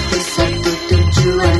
Aku satu tujuan